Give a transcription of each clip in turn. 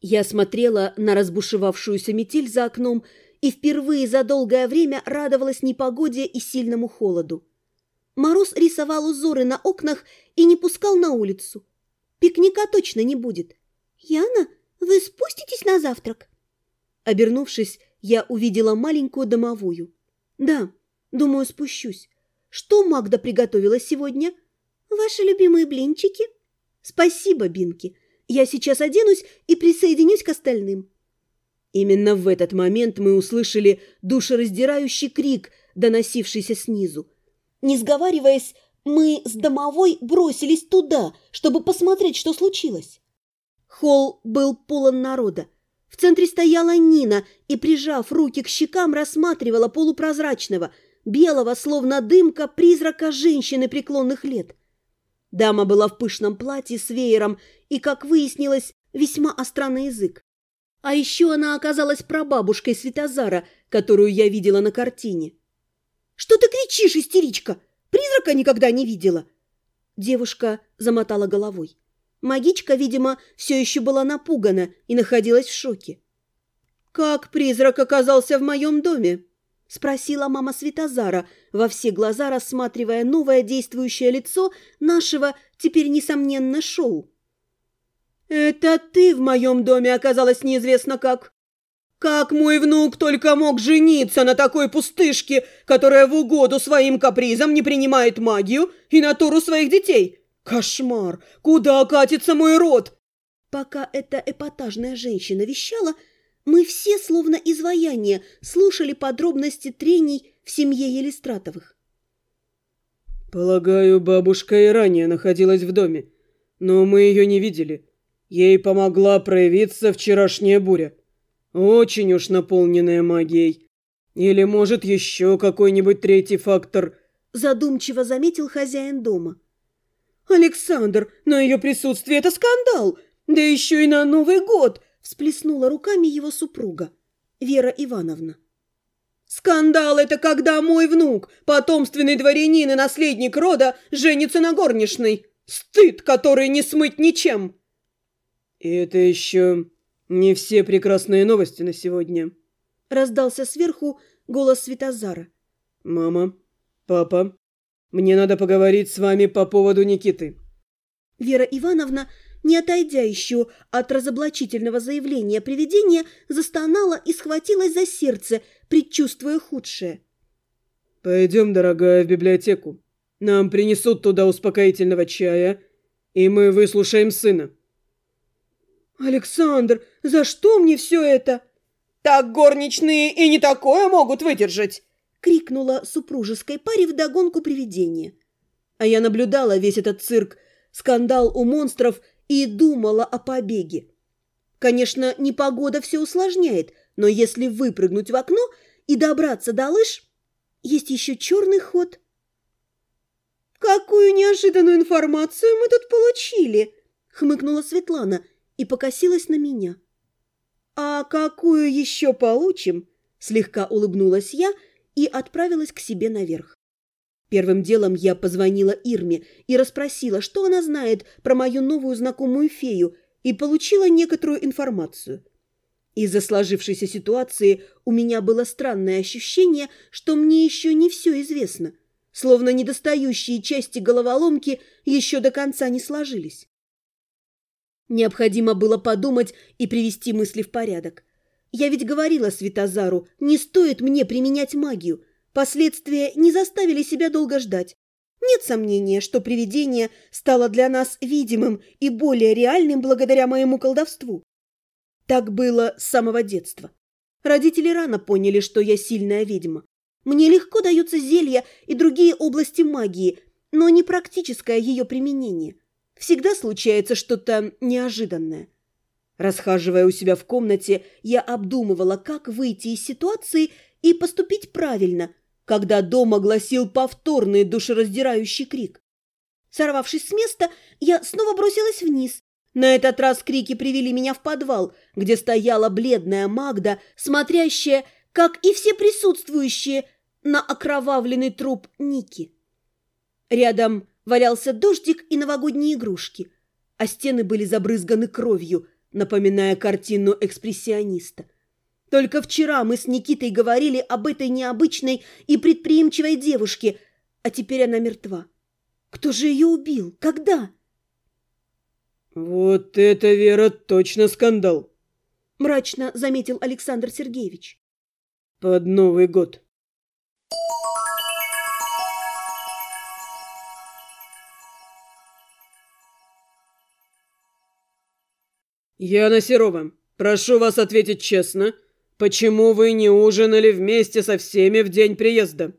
Я смотрела на разбушевавшуюся метель за окном и впервые за долгое время радовалась непогоде и сильному холоду. Мороз рисовал узоры на окнах и не пускал на улицу. Пикника точно не будет. «Яна, вы спуститесь на завтрак?» Обернувшись, я увидела маленькую домовую. «Да, думаю, спущусь. Что Магда приготовила сегодня?» «Ваши любимые блинчики?» «Спасибо, Бинки. Я сейчас оденусь и присоединюсь к остальным». Именно в этот момент мы услышали душераздирающий крик, доносившийся снизу. Не сговариваясь, мы с домовой бросились туда, чтобы посмотреть, что случилось. Холл был полон народа. В центре стояла Нина и, прижав руки к щекам, рассматривала полупрозрачного, белого, словно дымка, призрака женщины преклонных лет. Дама была в пышном платье с веером и, как выяснилось, весьма остра на язык. А еще она оказалась прабабушкой Светозара, которую я видела на картине. «Что ты кричишь, истеричка? Призрака никогда не видела!» Девушка замотала головой. Магичка, видимо, все еще была напугана и находилась в шоке. «Как призрак оказался в моем доме?» – спросила мама Светозара, во все глаза рассматривая новое действующее лицо нашего, теперь, несомненно, шоу. «Это ты в моем доме оказалась неизвестно как. Как мой внук только мог жениться на такой пустышке, которая в угоду своим капризам не принимает магию и натуру своих детей? Кошмар! Куда катится мой род?» Пока эта эпатажная женщина вещала, мы все, словно изваяние, слушали подробности трений в семье Елистратовых. «Полагаю, бабушка и ранее находилась в доме, но мы ее не видели». Ей помогла проявиться вчерашняя буря. Очень уж наполненная магией. Или, может, еще какой-нибудь третий фактор. Задумчиво заметил хозяин дома. Александр, но ее присутствие – это скандал. Да еще и на Новый год, всплеснула руками его супруга, Вера Ивановна. Скандал – это когда мой внук, потомственный дворянин и наследник рода, женится на горничной. Стыд, который не смыть ничем. «И это еще не все прекрасные новости на сегодня», — раздался сверху голос Светозара. «Мама, папа, мне надо поговорить с вами по поводу Никиты». Вера Ивановна, не отойдя еще от разоблачительного заявления привидения, застонала и схватилась за сердце, предчувствуя худшее. «Пойдем, дорогая, в библиотеку. Нам принесут туда успокоительного чая, и мы выслушаем сына». «Александр, за что мне все это?» «Так горничные и не такое могут выдержать!» — крикнула супружеской паре вдогонку привидения. А я наблюдала весь этот цирк, скандал у монстров и думала о побеге. Конечно, непогода все усложняет, но если выпрыгнуть в окно и добраться до лыж, есть еще черный ход. «Какую неожиданную информацию мы тут получили!» — хмыкнула Светлана — и покосилась на меня. «А какую еще получим?» – слегка улыбнулась я и отправилась к себе наверх. Первым делом я позвонила Ирме и расспросила, что она знает про мою новую знакомую фею, и получила некоторую информацию. Из-за сложившейся ситуации у меня было странное ощущение, что мне еще не все известно, словно недостающие части головоломки еще до конца не сложились. Необходимо было подумать и привести мысли в порядок. Я ведь говорила Светозару, не стоит мне применять магию. Последствия не заставили себя долго ждать. Нет сомнения, что привидение стало для нас видимым и более реальным благодаря моему колдовству. Так было с самого детства. Родители рано поняли, что я сильная ведьма. Мне легко даются зелья и другие области магии, но не практическое ее применение – Всегда случается что-то неожиданное. Расхаживая у себя в комнате, я обдумывала, как выйти из ситуации и поступить правильно, когда дом огласил повторный душераздирающий крик. Сорвавшись с места, я снова бросилась вниз. На этот раз крики привели меня в подвал, где стояла бледная Магда, смотрящая, как и все присутствующие, на окровавленный труп Ники. Рядом валялся дождик и новогодние игрушки, а стены были забрызганы кровью, напоминая картину экспрессиониста. Только вчера мы с Никитой говорили об этой необычной и предприимчивой девушке, а теперь она мертва. Кто же ее убил? Когда? «Вот это, Вера, точно скандал!» – мрачно заметил Александр Сергеевич. «Под Новый год!» «Яна Серова, прошу вас ответить честно, почему вы не ужинали вместе со всеми в день приезда?»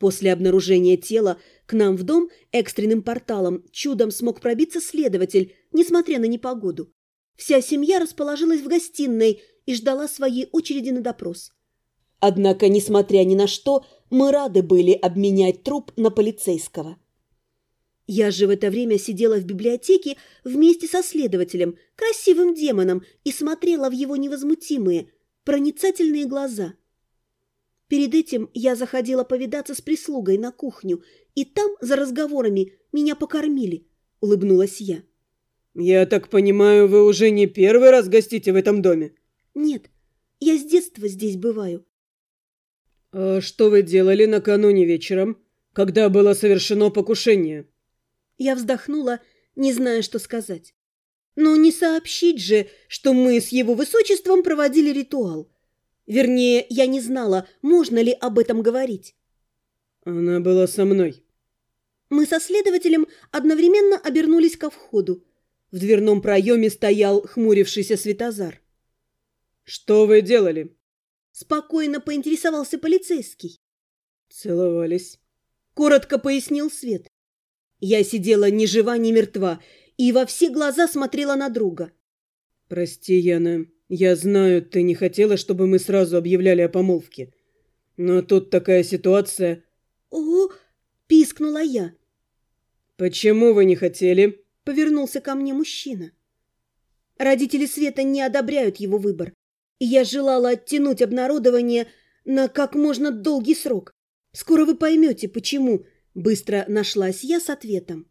После обнаружения тела к нам в дом экстренным порталом чудом смог пробиться следователь, несмотря на непогоду. Вся семья расположилась в гостиной и ждала своей очереди на допрос. Однако, несмотря ни на что, мы рады были обменять труп на полицейского. Я же в это время сидела в библиотеке вместе со следователем, красивым демоном, и смотрела в его невозмутимые, проницательные глаза. Перед этим я заходила повидаться с прислугой на кухню, и там, за разговорами, меня покормили, — улыбнулась я. «Я так понимаю, вы уже не первый раз гостите в этом доме?» «Нет, я с детства здесь бываю». «А что вы делали накануне вечером, когда было совершено покушение?» Я вздохнула, не зная, что сказать. Но не сообщить же, что мы с его высочеством проводили ритуал. Вернее, я не знала, можно ли об этом говорить. Она была со мной. Мы со следователем одновременно обернулись ко входу. В дверном проеме стоял хмурившийся Светозар. «Что вы делали?» Спокойно поинтересовался полицейский. «Целовались», — коротко пояснил Свет. Я сидела ни жива, ни мертва и во все глаза смотрела на друга. «Прости, Яна, я знаю, ты не хотела, чтобы мы сразу объявляли о помолвке. Но тут такая ситуация...» «О!» – пискнула я. «Почему вы не хотели?» – повернулся ко мне мужчина. Родители Света не одобряют его выбор, и я желала оттянуть обнародование на как можно долгий срок. Скоро вы поймете, почему Быстро нашлась я с ответом.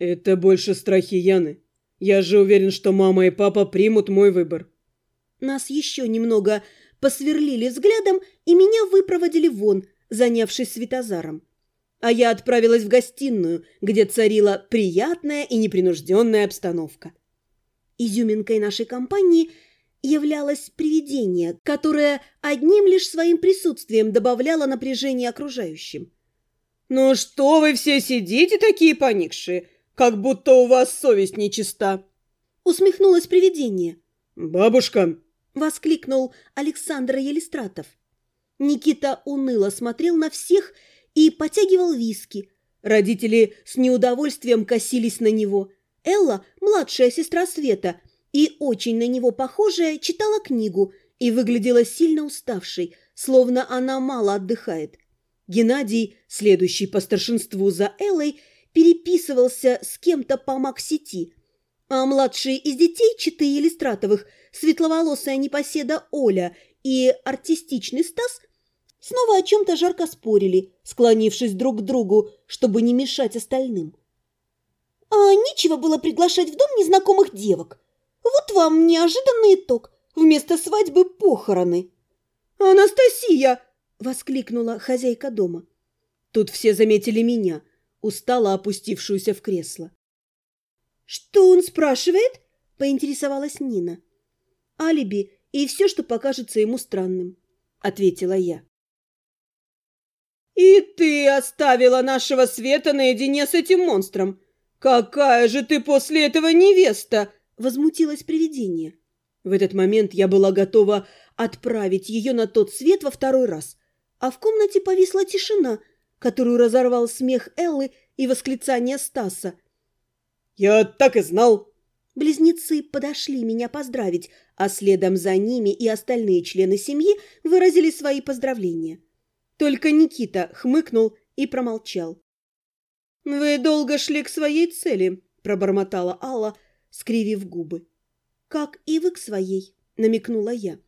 «Это больше страхи Яны. Я же уверен, что мама и папа примут мой выбор». Нас еще немного посверлили взглядом и меня выпроводили вон, занявшись Светозаром. А я отправилась в гостиную, где царила приятная и непринужденная обстановка. Изюминкой нашей компании являлось привидение, которое одним лишь своим присутствием добавляло напряжение окружающим. «Ну что вы все сидите такие поникшие, как будто у вас совесть нечиста?» Усмехнулось привидение. «Бабушка!» — воскликнул Александр Елистратов. Никита уныло смотрел на всех и потягивал виски. Родители с неудовольствием косились на него. Элла, младшая сестра Света, и очень на него похожая, читала книгу и выглядела сильно уставшей, словно она мало отдыхает. Геннадий, следующий по старшинству за Эллой, переписывался с кем-то по Максити, а младшие из детей Читы Елистратовых, светловолосая непоседа Оля и артистичный Стас снова о чем-то жарко спорили, склонившись друг к другу, чтобы не мешать остальным. А нечего было приглашать в дом незнакомых девок. Вот вам неожиданный итог. Вместо свадьбы похороны. «Анастасия!» воскликнула хозяйка дома. Тут все заметили меня, устало опустившуюся в кресло. «Что он спрашивает?» – поинтересовалась Нина. «Алиби и все, что покажется ему странным», – ответила я. «И ты оставила нашего света наедине с этим монстром! Какая же ты после этого невеста!» – возмутилось привидение. В этот момент я была готова отправить ее на тот свет во второй раз, а в комнате повисла тишина, которую разорвал смех Эллы и восклицание Стаса. «Я так и знал!» Близнецы подошли меня поздравить, а следом за ними и остальные члены семьи выразили свои поздравления. Только Никита хмыкнул и промолчал. «Вы долго шли к своей цели», – пробормотала Алла, скривив губы. «Как и вы к своей», – намекнула я.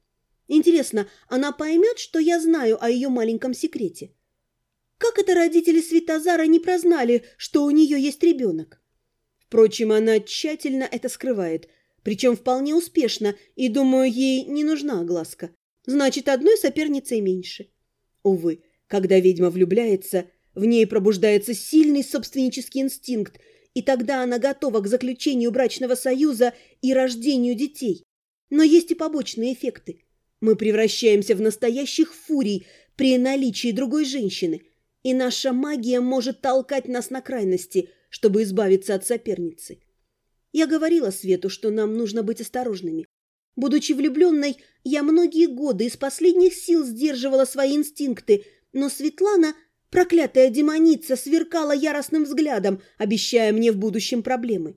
Интересно, она поймет, что я знаю о ее маленьком секрете? Как это родители Светозара не прознали, что у нее есть ребенок? Впрочем, она тщательно это скрывает, Причем вполне успешно, и, думаю, ей не нужна огласка. Значит, одной соперницей меньше. Увы, когда ведьма влюбляется, в ней пробуждается сильный собственнический инстинкт, и тогда она готова к заключению брачного союза и рождению детей. Но есть и побочные эффекты. Мы превращаемся в настоящих фурий при наличии другой женщины, и наша магия может толкать нас на крайности, чтобы избавиться от соперницы. Я говорила Свету, что нам нужно быть осторожными. Будучи влюбленной, я многие годы из последних сил сдерживала свои инстинкты, но Светлана, проклятая демоница, сверкала яростным взглядом, обещая мне в будущем проблемы.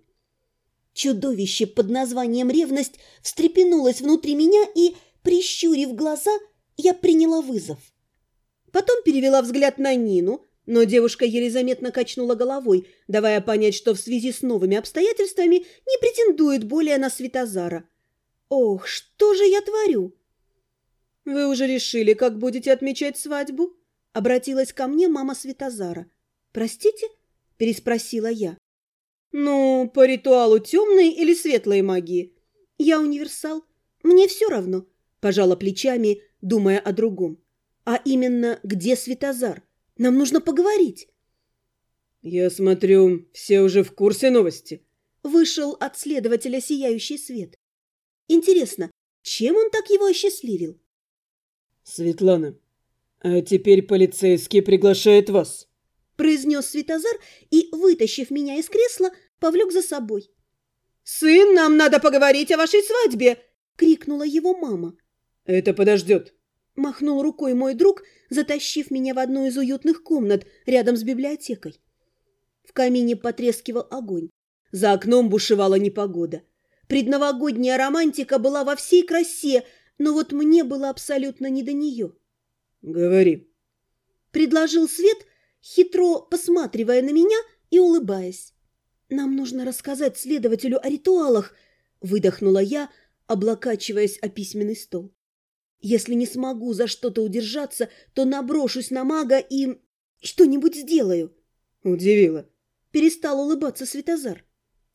Чудовище под названием «ревность» встрепенулось внутри меня и, прищурив глаза, я приняла вызов. Потом перевела взгляд на Нину, но девушка еле заметно качнула головой, давая понять, что в связи с новыми обстоятельствами не претендует более на Светозара. «Ох, что же я творю?» «Вы уже решили, как будете отмечать свадьбу?» Обратилась ко мне мама Светозара. «Простите?» – переспросила я. «Ну, по ритуалу темной или светлой магии?» «Я универсал. Мне все равно», – пожала плечами, думая о другом. «А именно, где Светозар?» Нам нужно поговорить. Я смотрю, все уже в курсе новости. Вышел от следователя сияющий свет. Интересно, чем он так его осчастливил? Светлана, а теперь полицейский приглашает вас. Произнес Светозар и, вытащив меня из кресла, повлек за собой. «Сын, нам надо поговорить о вашей свадьбе!» — крикнула его мама. «Это подождет. Махнул рукой мой друг, затащив меня в одну из уютных комнат рядом с библиотекой. В камине потрескивал огонь. За окном бушевала непогода. Предновогодняя романтика была во всей красе, но вот мне было абсолютно не до нее. «Говори», — предложил Свет, хитро посматривая на меня и улыбаясь. «Нам нужно рассказать следователю о ритуалах», — выдохнула я, облокачиваясь о письменный стол. Если не смогу за что-то удержаться, то наброшусь на мага и что-нибудь сделаю. Удивила. Перестал улыбаться Светозар.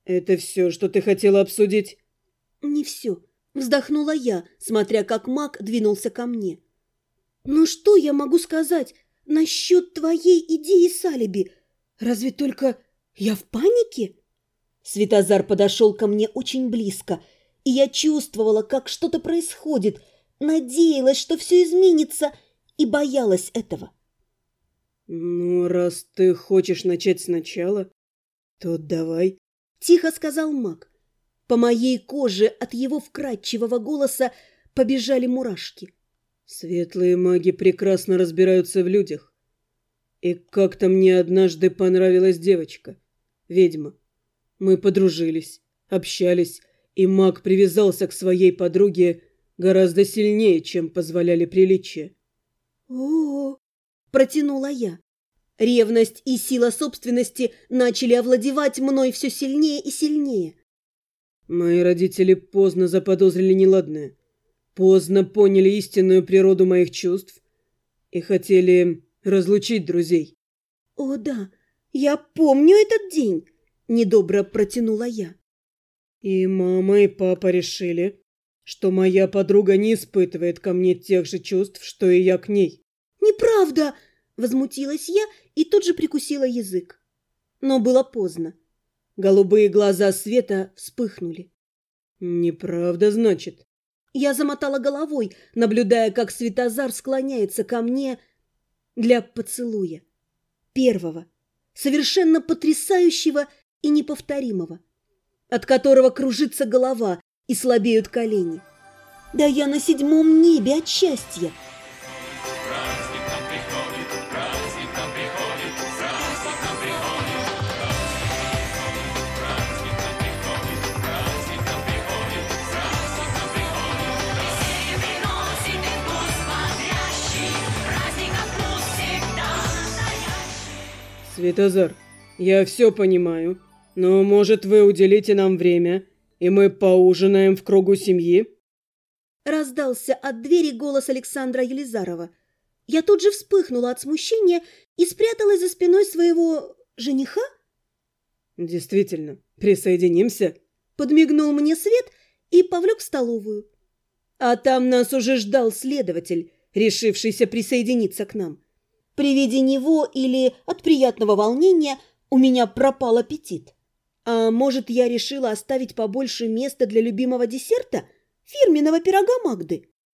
Это все, что ты хотела обсудить? Не все. Вздохнула я, смотря как маг двинулся ко мне. Ну что я могу сказать насчет твоей идеи с алиби? Разве только я в панике? Светозар подошел ко мне очень близко, и я чувствовала, как что-то происходит – надеялась, что все изменится, и боялась этого. «Ну, раз ты хочешь начать сначала, то давай», — тихо сказал маг. По моей коже от его вкрадчивого голоса побежали мурашки. «Светлые маги прекрасно разбираются в людях. И как-то мне однажды понравилась девочка, ведьма. Мы подружились, общались, и маг привязался к своей подруге, Гораздо сильнее, чем позволяли приличия. О, -о, -о протянула я. Ревность и сила собственности начали овладевать мной все сильнее и сильнее. Мои родители поздно заподозрили неладное, поздно поняли истинную природу моих чувств и хотели разлучить друзей. О, да, я помню этот день, недобро протянула я. И мама, и папа решили, что моя подруга не испытывает ко мне тех же чувств, что и я к ней. «Неправда!» – возмутилась я и тут же прикусила язык. Но было поздно. Голубые глаза Света вспыхнули. «Неправда, значит?» Я замотала головой, наблюдая, как Светозар склоняется ко мне для поцелуя. Первого, совершенно потрясающего и неповторимого, от которого кружится голова, и слабеют колени. Да я на седьмом небе от счастья. Светозар, я все понимаю, но, может, вы уделите нам время и мы поужинаем в кругу семьи?» Раздался от двери голос Александра Елизарова. Я тут же вспыхнула от смущения и спряталась за спиной своего жениха. «Действительно, присоединимся?» Подмигнул мне свет, и повлек в столовую. А там нас уже ждал следователь, решившийся присоединиться к нам. При виде него или от приятного волнения у меня пропал аппетит. А может, я решила оставить побольше места для любимого десерта, фирменного пирога Магды?